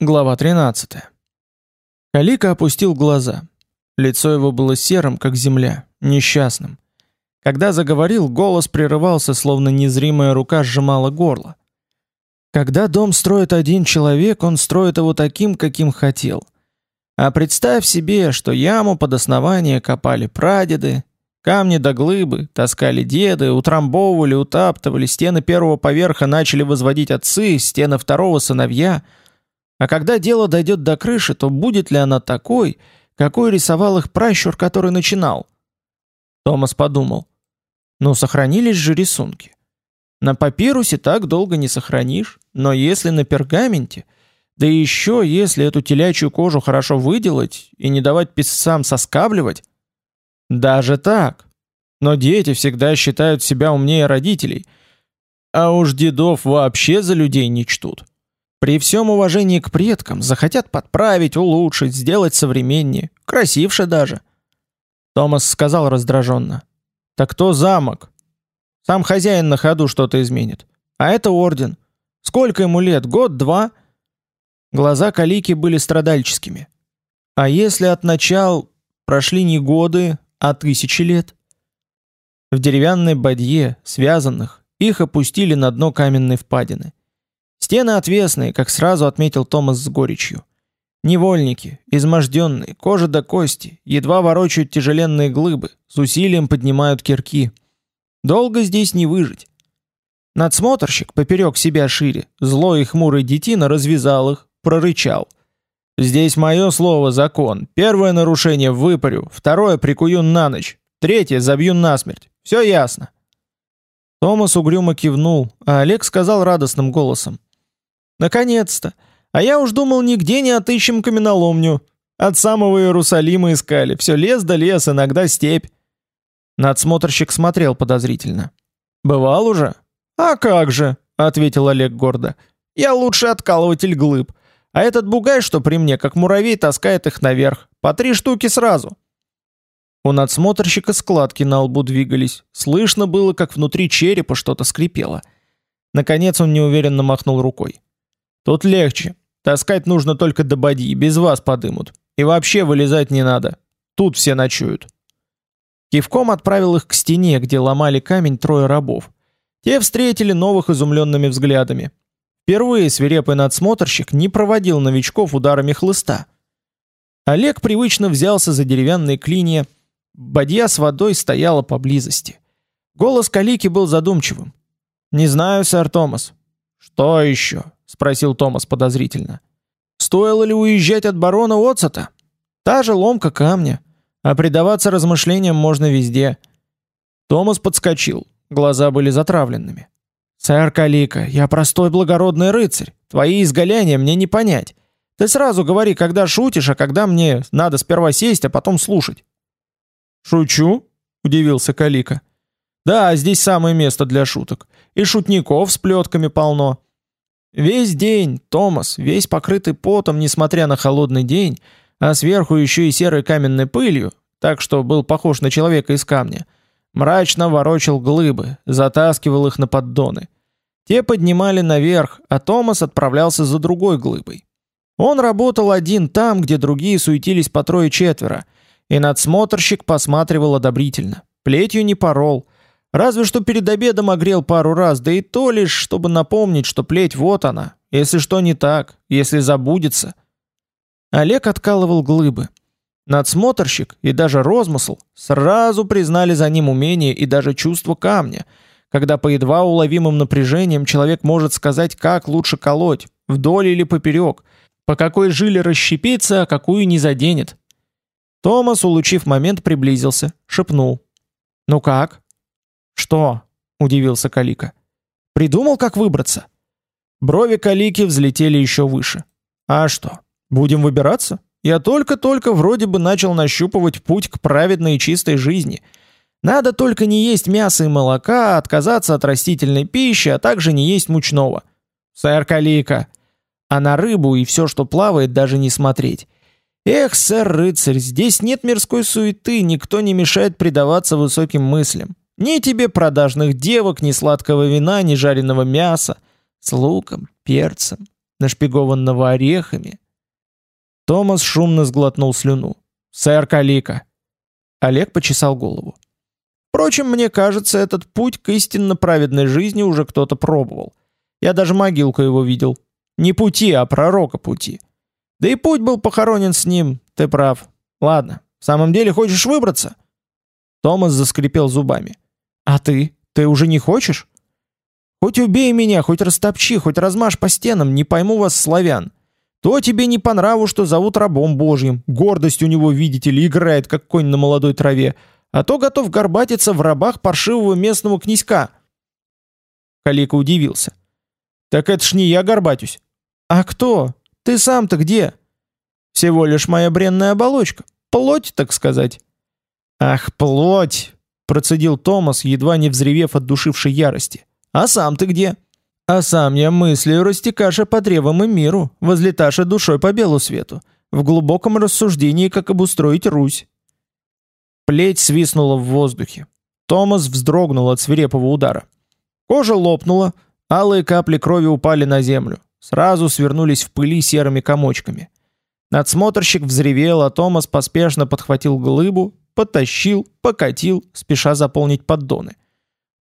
Глава 13. Калика опустил глаза. Лицо его было серым, как земля, несчастным. Когда заговорил, голос прерывался, словно незримая рука сжимала горло. Когда дом строит один человек, он строит его таким, каким хотел. А представь себе, что яму под основание копали прадеды, камни до глыбы таскали деды, утрамбовывали, утаптывали, стены первого поверха начали возводить отцы, стены второго сыновья — а когда дело дойдет до крыши, то будет ли она такой, какой рисовал их пращур, который начинал? Томас подумал. Ну, сохранились же рисунки. На папирусе так долго не сохранишь, но если на пергаменте, да еще если эту телячью кожу хорошо выделать и не давать писцам соскабливать, даже так. Но дети всегда считают себя умнее родителей, а уж дедов вообще за людей не чтут. При всем уважении к предкам захотят подправить, улучшить, сделать современнее, красивше даже. Томас сказал раздраженно. Так кто замок? Сам хозяин на ходу что-то изменит. А это орден. Сколько ему лет? Год, два? Глаза Калики были страдальческими. А если от начал прошли не годы, а тысячи лет? В деревянной бадье, связанных, их опустили на дно каменной впадины. Стены отвесные, как сразу отметил Томас с горечью. Невольники, изможденные, кожа до кости, едва ворочают тяжеленные глыбы, с усилием поднимают кирки. Долго здесь не выжить. Надсмотрщик, поперек себя шире, злой и хмурый детина развязал их, прорычал. «Здесь мое слово закон. Первое нарушение выпарю, второе прикую на ночь, третье забью насмерть. Все ясно». Томас угрюмо кивнул, а Олег сказал радостным голосом. Наконец-то! А я уж думал, нигде не отыщем каменоломню. От самого Иерусалима искали. Все лес да лес, иногда степь. Надсмотрщик смотрел подозрительно. «Бывал уже?» «А как же», — ответил Олег гордо. «Я лучший откалыватель глыб. А этот бугай, что при мне, как муравей, таскает их наверх. По три штуки сразу». У надсмотрщика складки на лбу двигались. Слышно было, как внутри черепа что-то скрипело. Наконец он неуверенно махнул рукой. Тут легче. Таскать нужно только до боди, без вас подымут. И вообще вылезать не надо. Тут все ночуют. Кивком отправил их к стене, где ломали камень трое рабов. Те встретили новых изумленными взглядами. Впервые свирепый надсмотрщик не проводил новичков ударами хлыста. Олег привычно взялся за деревянные клинья. Бадья с водой стояла поблизости. Голос Калики был задумчивым. «Не знаю, сэр Томас». «Что еще?» Спросил Томас подозрительно. Стоило ли уезжать от барона Уотсета? Та же ломка камня, а предаваться размышлениям можно везде. Томас подскочил, глаза были затравленными. Сэр Калика, я простой благородный рыцарь. Твои изгаляния мне не понять. Ты сразу говори, когда шутишь, а когда мне надо сперва сесть, а потом слушать. Шучу? удивился Калика. Да, здесь самое место для шуток. И шутников с плетками полно. Весь день Томас, весь покрытый потом, несмотря на холодный день, а сверху еще и серой каменной пылью, так что был похож на человека из камня, мрачно ворочал глыбы, затаскивал их на поддоны. Те поднимали наверх, а Томас отправлялся за другой глыбой. Он работал один там, где другие суетились по трое-четверо, и надсмотрщик посматривал одобрительно. Плетью не порол, Разве что перед обедом огрел пару раз, да и то лишь, чтобы напомнить, что плеть вот она, если что не так, если забудется. Олег откалывал глыбы. Надсмотрщик и даже розмысл сразу признали за ним умение и даже чувство камня, когда по едва уловимым напряжениям человек может сказать, как лучше колоть, вдоль или поперек, по какой жиле расщепиться, а какую не заденет. Томас, улучив момент, приблизился, шепнул. «Ну как?» «Что?» — удивился Калика. «Придумал, как выбраться?» Брови Калики взлетели еще выше. «А что, будем выбираться? Я только-только вроде бы начал нащупывать путь к праведной и чистой жизни. Надо только не есть мясо и молока, отказаться от растительной пищи, а также не есть мучного. Сэр Калика. А на рыбу и все, что плавает, даже не смотреть. Эх, сэр-рыцарь, здесь нет мирской суеты, никто не мешает предаваться высоким мыслям. Ни тебе продажных девок, ни сладкого вина, ни жареного мяса. С луком, перцем, нашпигованного орехами. Томас шумно сглотнул слюну. «Сэр Калика!» Олег почесал голову. Впрочем, мне кажется, этот путь к истинно праведной жизни уже кто-то пробовал. Я даже могилку его видел. Не пути, а пророка пути. Да и путь был похоронен с ним, ты прав. Ладно, в самом деле хочешь выбраться?» Томас заскрипел зубами. «А ты? Ты уже не хочешь?» «Хоть убей меня, хоть растопчи, хоть размажь по стенам, не пойму вас, славян. То тебе не по нраву, что зовут рабом божьим, гордость у него, видите ли, играет, как конь на молодой траве, а то готов горбатиться в рабах паршивого местного князька». Калика удивился. «Так это ж не я горбатюсь». «А кто? Ты сам-то где?» «Всего лишь моя бренная оболочка. Плоть, так сказать». «Ах, плоть!» — процедил Томас, едва не взревев от душившей ярости. «А сам ты где?» «А сам я мыслью растекаша по древам и миру, возлеташа душой по белу свету, в глубоком рассуждении, как обустроить Русь». Плеть свистнула в воздухе. Томас вздрогнул от свирепого удара. Кожа лопнула, алые капли крови упали на землю, сразу свернулись в пыли серыми комочками. Надсмотрщик взревел, а Томас поспешно подхватил глыбу, потащил, покатил, спеша заполнить поддоны.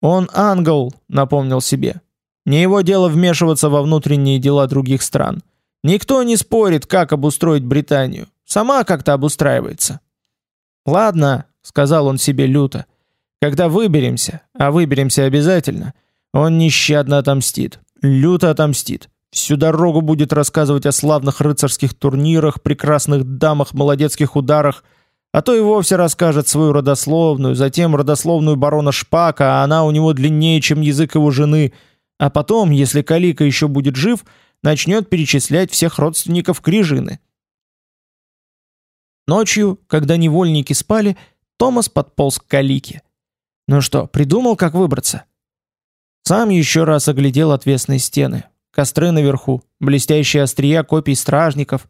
Он ангел, напомнил себе. Не его дело вмешиваться во внутренние дела других стран. Никто не спорит, как обустроить Британию. Сама как-то обустраивается. Ладно, сказал он себе люто. Когда выберемся, а выберемся обязательно, он нещадно отомстит. Люто отомстит. Всю дорогу будет рассказывать о славных рыцарских турнирах, прекрасных дамах, молодецких ударах, а то и вовсе расскажет свою родословную, затем родословную барона Шпака, а она у него длиннее, чем язык его жены, а потом, если Калика еще будет жив, начнет перечислять всех родственников Крижины. Ночью, когда невольники спали, Томас подполз к Калике. Ну что, придумал, как выбраться? Сам еще раз оглядел отвесные стены. Костры наверху, блестящие острия копий стражников,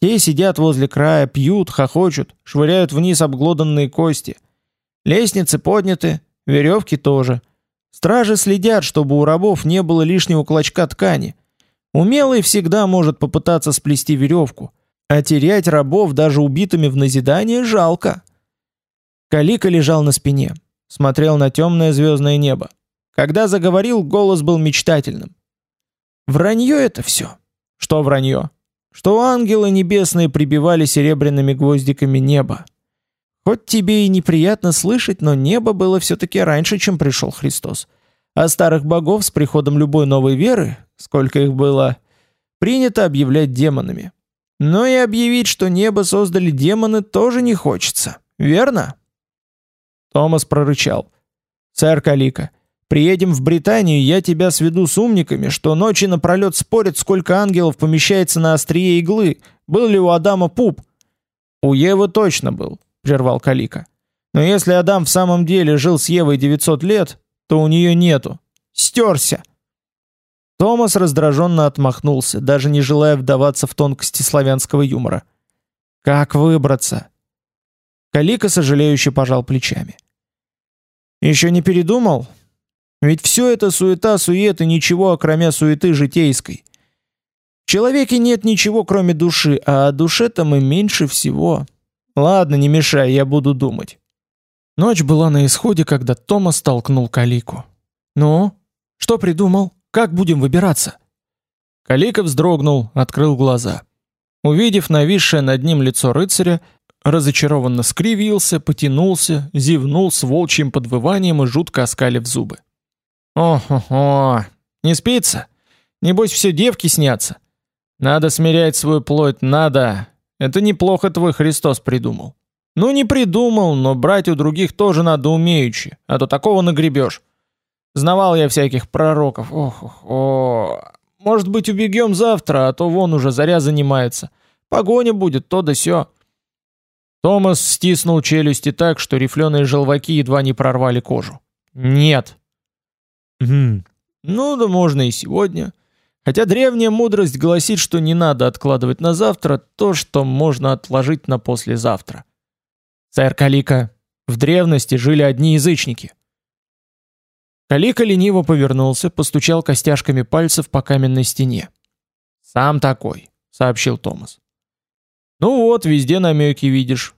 те сидят возле края, пьют, хохочут, швыряют вниз обглоданные кости. Лестницы подняты, веревки тоже. Стражи следят, чтобы у рабов не было лишнего клочка ткани. Умелый всегда может попытаться сплести веревку, а терять рабов даже убитыми в назидание жалко. Калика лежал на спине, смотрел на темное звездное небо. Когда заговорил, голос был мечтательным. Вранье это все. Что вранье? Что ангелы небесные прибивали серебряными гвоздиками небо. Хоть тебе и неприятно слышать, но небо было все-таки раньше, чем пришел Христос. А старых богов с приходом любой новой веры, сколько их было, принято объявлять демонами. Но и объявить, что небо создали демоны, тоже не хочется, верно? Томас прорычал. «Сэр Калика, Приедем в Британию, я тебя сведу с умниками, что ночи напролет спорят, сколько ангелов помещается на острие иглы. Был ли у Адама пуп? У Евы точно был, прервал Калика. Но если Адам в самом деле жил с Евой 900 лет, то у нее нету. Стерся. Томас раздраженно отмахнулся, даже не желая вдаваться в тонкости славянского юмора. Как выбраться? Калика сожалеюще пожал плечами. Еще не передумал? Ведь все это суета-сует и ничего, окромя суеты житейской. В человеке нет ничего, кроме души, а о душе-то мы меньше всего. Ладно, не мешай, я буду думать. Ночь была на исходе, когда Томас толкнул Калику. «Ну, что придумал? Как будем выбираться?» Калика вздрогнул, открыл глаза. Увидев нависшее над ним лицо рыцаря, разочарованно скривился, потянулся, зевнул с волчьим подвыванием и жутко оскалив зубы. О-хо-хо, не спится? Небось все девки снятся. Надо смирять свою плоть, надо. Это неплохо твой Христос придумал. Ну не придумал, но брать у других тоже надо умеючи, а то такого нагребешь. Знавал я всяких пророков. Ох-ох-ох. Может быть, убегем завтра, а то вон уже заря занимается. Погоня будет, то да сё. Томас стиснул челюсти так, что рифленые желваки едва не прорвали кожу. Нет, Угу. Ну да можно и сегодня. Хотя древняя мудрость гласит, что не надо откладывать на завтра то, что можно отложить на послезавтра. Сэр Калика, в древности жили одни язычники. Калика лениво повернулся, постучал костяшками пальцев по каменной стене. «Сам такой», — сообщил Томас. «Ну вот, везде намеки видишь.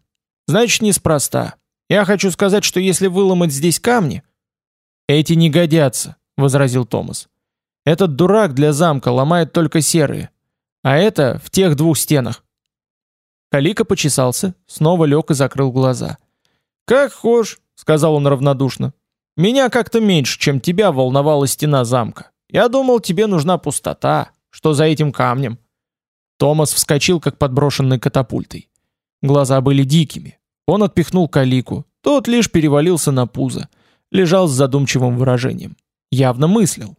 Значит, неспроста. Я хочу сказать, что если выломать здесь камни...» «Эти не годятся», — возразил Томас. «Этот дурак для замка ломает только серые. А это в тех двух стенах». Калика почесался, снова лег и закрыл глаза. «Как хошь», — сказал он равнодушно. «Меня как-то меньше, чем тебя волновала стена замка. Я думал, тебе нужна пустота. Что за этим камнем?» Томас вскочил, как подброшенный катапультой. Глаза были дикими. Он отпихнул Калику. Тот лишь перевалился на пузо. Лежал с задумчивым выражением. Явно мыслил.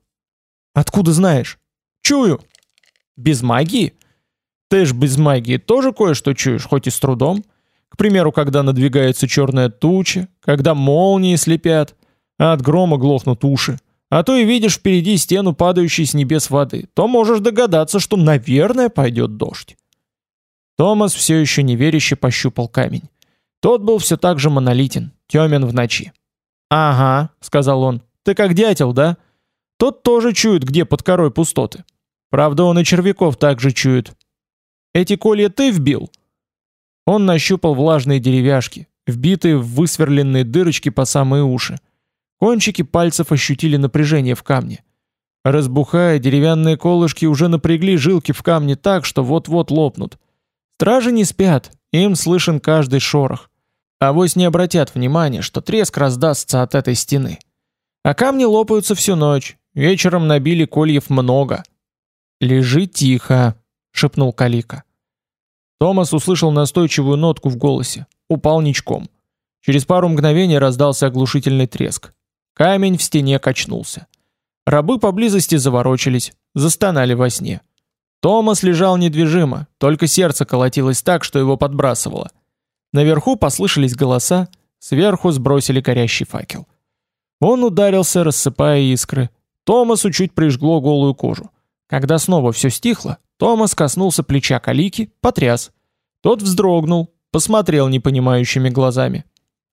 «Откуда знаешь?» «Чую». «Без магии?» «Ты ж без магии тоже кое-что чуешь, хоть и с трудом. К примеру, когда надвигается черная туча, когда молнии слепят, а от грома глохнут уши. А то и видишь впереди стену падающей с небес воды, то можешь догадаться, что, наверное, пойдет дождь. Томас все еще неверяще пощупал камень. Тот был все так же монолитен, темен в ночи. «Ага», — сказал он, — «ты как дятел, да? Тот тоже чует, где под корой пустоты. Правда, он и червяков также чует. Эти колья ты вбил?» Он нащупал влажные деревяшки, вбитые в высверленные дырочки по самые уши. Кончики пальцев ощутили напряжение в камне. Разбухая, деревянные колышки уже напрягли жилки в камне так, что вот-вот лопнут. Стражи не спят, им слышен каждый шорох. А вось не обратят внимания, что треск раздастся от этой стены. А камни лопаются всю ночь, вечером набили кольев много. «Лежи тихо», — шепнул Калика. Томас услышал настойчивую нотку в голосе, упал ничком. Через пару мгновений раздался оглушительный треск. Камень в стене качнулся. Рабы поблизости заворочились, застонали во сне. Томас лежал недвижимо, только сердце колотилось так, что его подбрасывало. Наверху послышались голоса, сверху сбросили горящий факел. Он ударился, рассыпая искры. Томасу чуть прижгло голую кожу. Когда снова все стихло, Томас коснулся плеча Калики, потряс. Тот вздрогнул, посмотрел непонимающими глазами.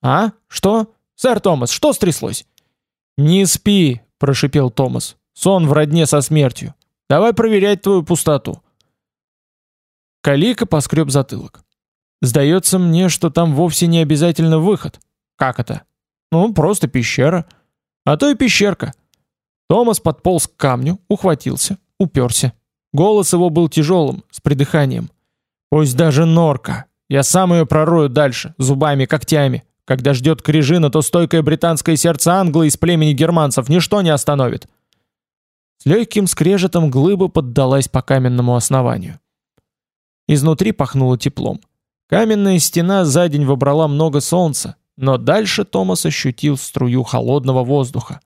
«А? Что? Сэр Томас, что стряслось?» «Не спи», — прошипел Томас. «Сон в родне со смертью. Давай проверять твою пустоту». Калика поскреб затылок. «Сдается мне, что там вовсе не обязательно выход». «Как это?» «Ну, просто пещера». «А то и пещерка». Томас подполз к камню, ухватился, уперся. Голос его был тяжелым, с придыханием. «Пусть даже норка. Я сам ее пророю дальше, зубами, когтями. Когда ждет Крижина, то стойкое британское сердце англы из племени германцев ничто не остановит. С легким скрежетом глыба поддалась по каменному основанию. Изнутри пахнуло теплом. Каменная стена за день вобрала много солнца, но дальше Томас ощутил струю холодного воздуха.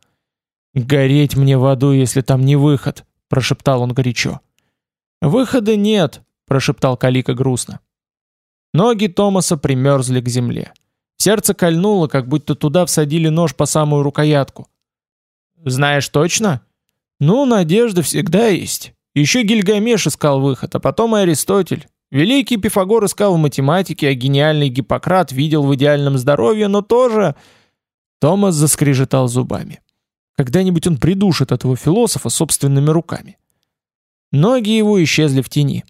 «Гореть мне в аду, если там не выход», — прошептал он горячо. «Выхода нет», — прошептал Калика грустно. Ноги Томаса примерзли к земле. Сердце кольнуло, как будто туда всадили нож по самую рукоятку. «Знаешь точно?» «Ну, надежда всегда есть. Еще Гильгамеш искал выход, а потом и Аристотель. Великий Пифагор искал в математике, а гениальный Гиппократ видел в идеальном здоровье, но тоже...» Томас заскрежетал зубами. Когда-нибудь он придушит этого философа собственными руками. Ноги его исчезли в тени.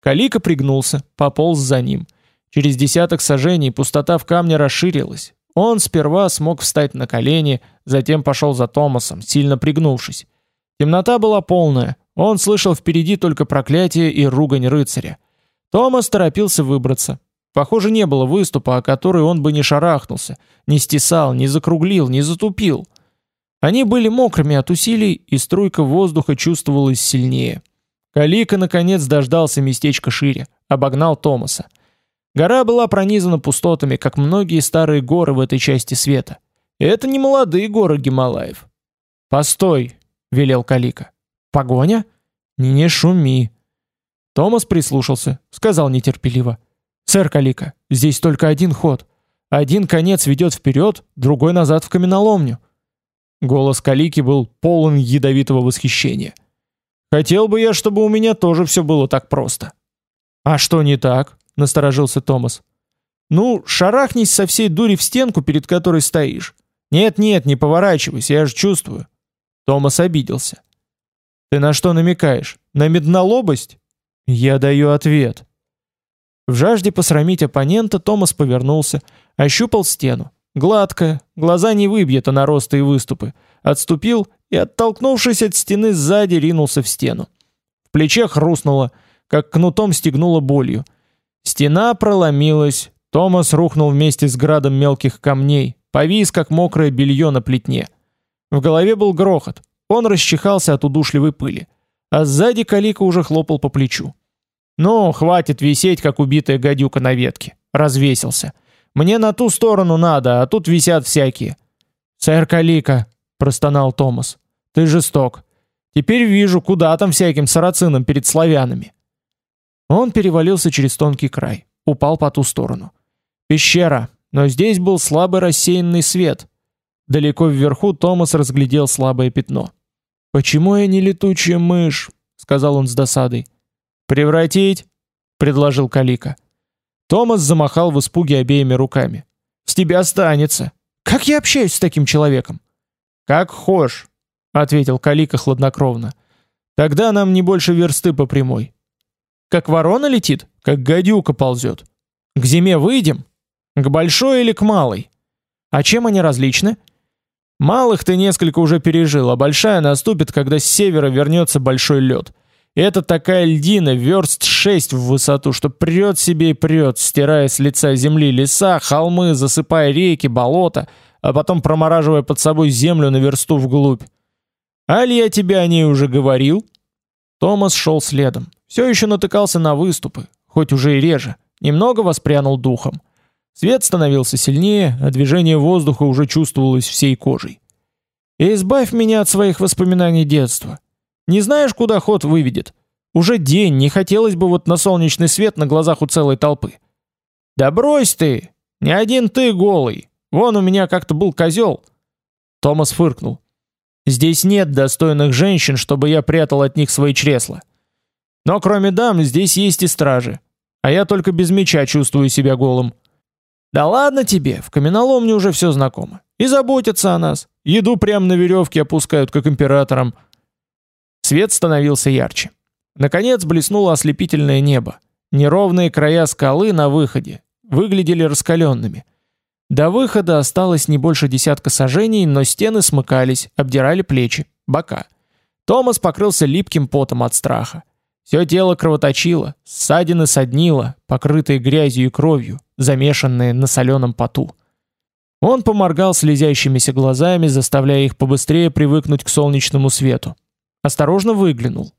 Калика пригнулся, пополз за ним — Через десяток сажений пустота в камне расширилась. Он сперва смог встать на колени, затем пошел за Томасом, сильно пригнувшись. Темнота была полная, он слышал впереди только проклятие и ругань рыцаря. Томас торопился выбраться. Похоже, не было выступа, о который он бы не шарахнулся, не стесал, не закруглил, не затупил. Они были мокрыми от усилий, и струйка воздуха чувствовалась сильнее. Калика наконец дождался местечка шире, обогнал Томаса. Гора была пронизана пустотами, как многие старые горы в этой части света. Это не молодые горы Гималаев. «Постой!» — велел Калика. «Погоня? Не шуми!» Томас прислушался, сказал нетерпеливо. «Сэр Калика, здесь только один ход. Один конец ведет вперед, другой назад в каменоломню». Голос Калики был полон ядовитого восхищения. «Хотел бы я, чтобы у меня тоже все было так просто». «А что не так?» насторожился Томас. Ну, шарахнись со всей дури в стенку, перед которой стоишь. Нет-нет, не поворачивайся, я же чувствую. Томас обиделся. Ты на что намекаешь? На меднолобость? Я даю ответ. В жажде посрамить оппонента Томас повернулся, ощупал стену. Гладкая, глаза не выбьет, а наросты и выступы. Отступил и, оттолкнувшись от стены сзади, ринулся в стену. В плече хрустнуло, как кнутом стегнуло болью. Стена проломилась, Томас рухнул вместе с градом мелких камней, повис, как мокрое белье на плетне. В голове был грохот, он расчихался от удушливой пыли, а сзади Калика уже хлопал по плечу. «Ну, хватит висеть, как убитая гадюка на ветке», развесился. «Мне на ту сторону надо, а тут висят всякие». «Сэр Калика», простонал Томас, «ты жесток. Теперь вижу, куда там всяким сарацинам перед славянами». Он перевалился через тонкий край, упал по ту сторону. Пещера, но здесь был слабый рассеянный свет. Далеко вверху Томас разглядел слабое пятно. «Почему я не летучая мышь?» — сказал он с досадой. «Превратить?» — предложил Калика. Томас замахал в испуге обеими руками. «С тебя останется. Как я общаюсь с таким человеком?» «Как хошь», — ответил Калика хладнокровно. «Тогда нам не больше версты по прямой». «Как ворона летит? Как гадюка ползет. К зиме выйдем?» К большой или к малой? А чем они различны? Малых ты несколько уже пережил, а большая наступит, когда с севера вернется большой лед. Это такая льдина, верст шесть в высоту, что прет себе и прет, стирая с лица земли леса, холмы, засыпая реки, болота, а потом промораживая под собой землю на версту вглубь. Аль я тебе о ней уже говорил? Томас шел следом. Все еще натыкался на выступы, хоть уже и реже. Немного воспрянул духом. Свет становился сильнее, а движение воздуха уже чувствовалось всей кожей. избавь меня от своих воспоминаний детства. Не знаешь, куда ход выведет? Уже день, не хотелось бы вот на солнечный свет на глазах у целой толпы. Да брось ты! Не один ты голый. Вон у меня как-то был козел. Томас фыркнул. Здесь нет достойных женщин, чтобы я прятал от них свои чресла. Но кроме дам здесь есть и стражи. А я только без меча чувствую себя голым. Да ладно тебе, в каменоломне уже все знакомо. И заботятся о нас. Еду прямо на веревке опускают, как императорам. Свет становился ярче. Наконец блеснуло ослепительное небо. Неровные края скалы на выходе выглядели раскаленными. До выхода осталось не больше десятка сажений, но стены смыкались, обдирали плечи, бока. Томас покрылся липким потом от страха. Все тело кровоточило, ссадины соднило, покрытые грязью и кровью, замешанные на соленом поту. Он поморгал слезящимися глазами, заставляя их побыстрее привыкнуть к солнечному свету. Осторожно выглянул.